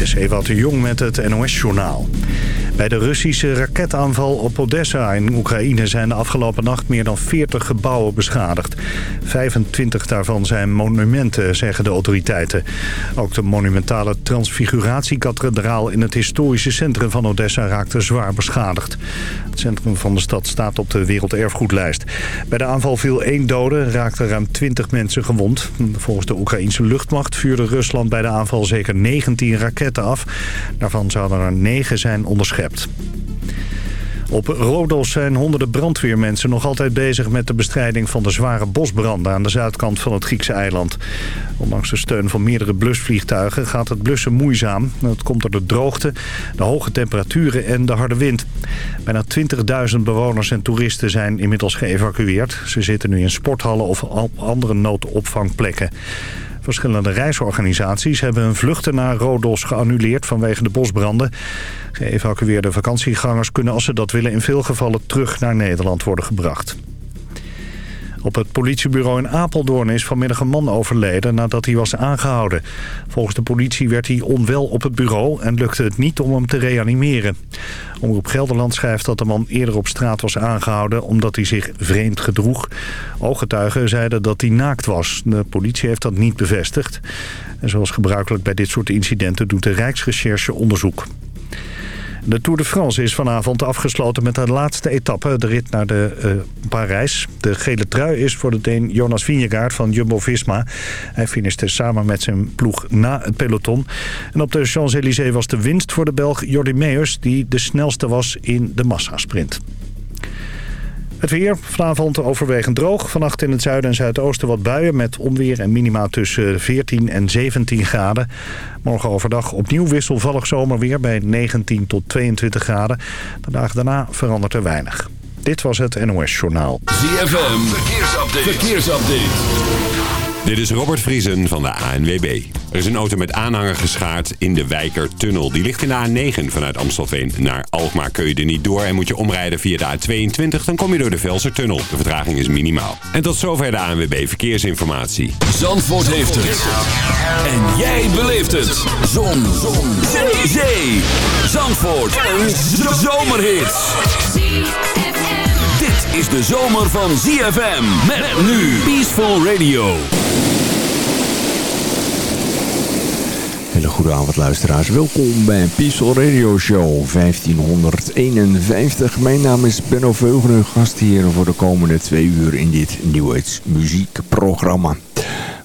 Dit is de Jong met het NOS-journaal. Bij de Russische raketaanval op Odessa in Oekraïne zijn de afgelopen nacht meer dan 40 gebouwen beschadigd. 25 daarvan zijn monumenten, zeggen de autoriteiten. Ook de monumentale transfiguratiekathedraal in het historische centrum van Odessa raakte zwaar beschadigd. Het centrum van de stad staat op de werelderfgoedlijst. Bij de aanval viel één dode, raakten ruim 20 mensen gewond. Volgens de Oekraïnse luchtmacht vuurde Rusland bij de aanval zeker 19 raketten af. Daarvan zouden er 9 zijn onderschept. Op Rodos zijn honderden brandweermensen nog altijd bezig met de bestrijding van de zware bosbranden aan de zuidkant van het Griekse eiland. Ondanks de steun van meerdere blusvliegtuigen gaat het blussen moeizaam. Dat komt door de droogte, de hoge temperaturen en de harde wind. Bijna 20.000 bewoners en toeristen zijn inmiddels geëvacueerd. Ze zitten nu in sporthallen of andere noodopvangplekken. Verschillende reisorganisaties hebben hun vluchten naar Rodos geannuleerd vanwege de bosbranden. Geëvacueerde vakantiegangers kunnen als ze dat willen in veel gevallen terug naar Nederland worden gebracht. Op het politiebureau in Apeldoorn is vanmiddag een man overleden nadat hij was aangehouden. Volgens de politie werd hij onwel op het bureau en lukte het niet om hem te reanimeren. Omroep Gelderland schrijft dat de man eerder op straat was aangehouden omdat hij zich vreemd gedroeg. Ooggetuigen zeiden dat hij naakt was. De politie heeft dat niet bevestigd. En zoals gebruikelijk bij dit soort incidenten doet de Rijksrecherche onderzoek. De Tour de France is vanavond afgesloten met de laatste etappe, de rit naar de uh, Parijs. De gele trui is voor de Deen Jonas Vingegaard van Jumbo-Visma. Hij finishte samen met zijn ploeg na het peloton. En op de Champs-Élysées was de winst voor de Belg Jordi Meus... die de snelste was in de massasprint. Het weer. Vanavond overwegend droog. Vannacht in het zuiden en zuidoosten wat buien met onweer en minima tussen 14 en 17 graden. Morgen overdag opnieuw wisselvallig zomerweer bij 19 tot 22 graden. De dagen daarna verandert er weinig. Dit was het NOS Journaal. ZFM. Verkeersupdate. Verkeersupdate. Dit is Robert Vriesen van de ANWB. Er is een auto met aanhanger geschaard in de Wijkertunnel. Die ligt in de A9 vanuit Amstelveen naar Alkmaar. Kun je er niet door en moet je omrijden via de A22... dan kom je door de Velsertunnel. De vertraging is minimaal. En tot zover de ANWB Verkeersinformatie. Zandvoort heeft het. En jij beleeft het. Zon. Zon. Zee. Zandvoort. Een zomerhit is de zomer van ZFM. Met nu Peaceful Radio. Hele goede avond luisteraars. Welkom bij Peaceful Radio Show 1551. Mijn naam is Benno Veugelen, hier voor de komende twee uur in dit Nieuwheids muziekprogramma.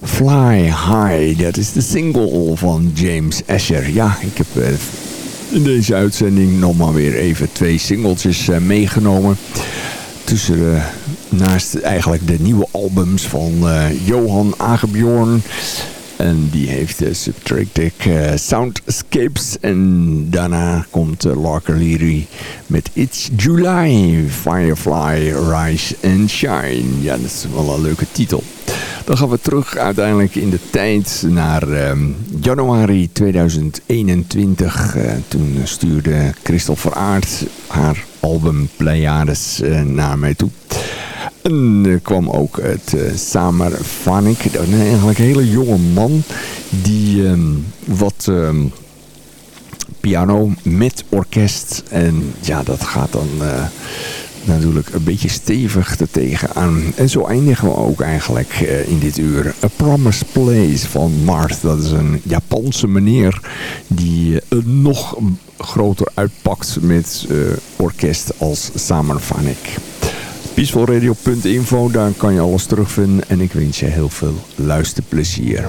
Fly High, dat is de single van James Asher. Ja, ik heb eh, in deze uitzending nog maar weer even twee singeltjes eh, meegenomen tussen naast eigenlijk de nieuwe albums van uh, Johan Agebjorn. En die heeft de Subtractic uh, Soundscapes. En daarna komt uh, Larker Leary met It's July, Firefly, Rise and Shine. Ja, dat is wel een leuke titel. Dan gaan we terug uiteindelijk in de tijd naar um, januari 2021. Uh, toen stuurde Christopher Aert haar album Pleiades uh, naar mij toe. En er kwam ook het uh, Samer Vanik, een eigenlijk hele jonge man die um, wat um, piano met orkest en ja dat gaat dan natuurlijk een beetje stevig er tegenaan. En zo eindigen we ook eigenlijk in dit uur. A Promise Place van Marth. Dat is een Japanse meneer die nog groter uitpakt met uh, orkest als Samenvanik. Peacefulradio.info, daar kan je alles terugvinden. En ik wens je heel veel luisterplezier.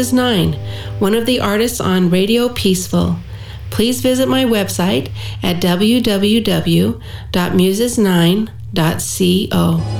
Muses9, one of the artists on Radio Peaceful. Please visit my website at www.muses9.co.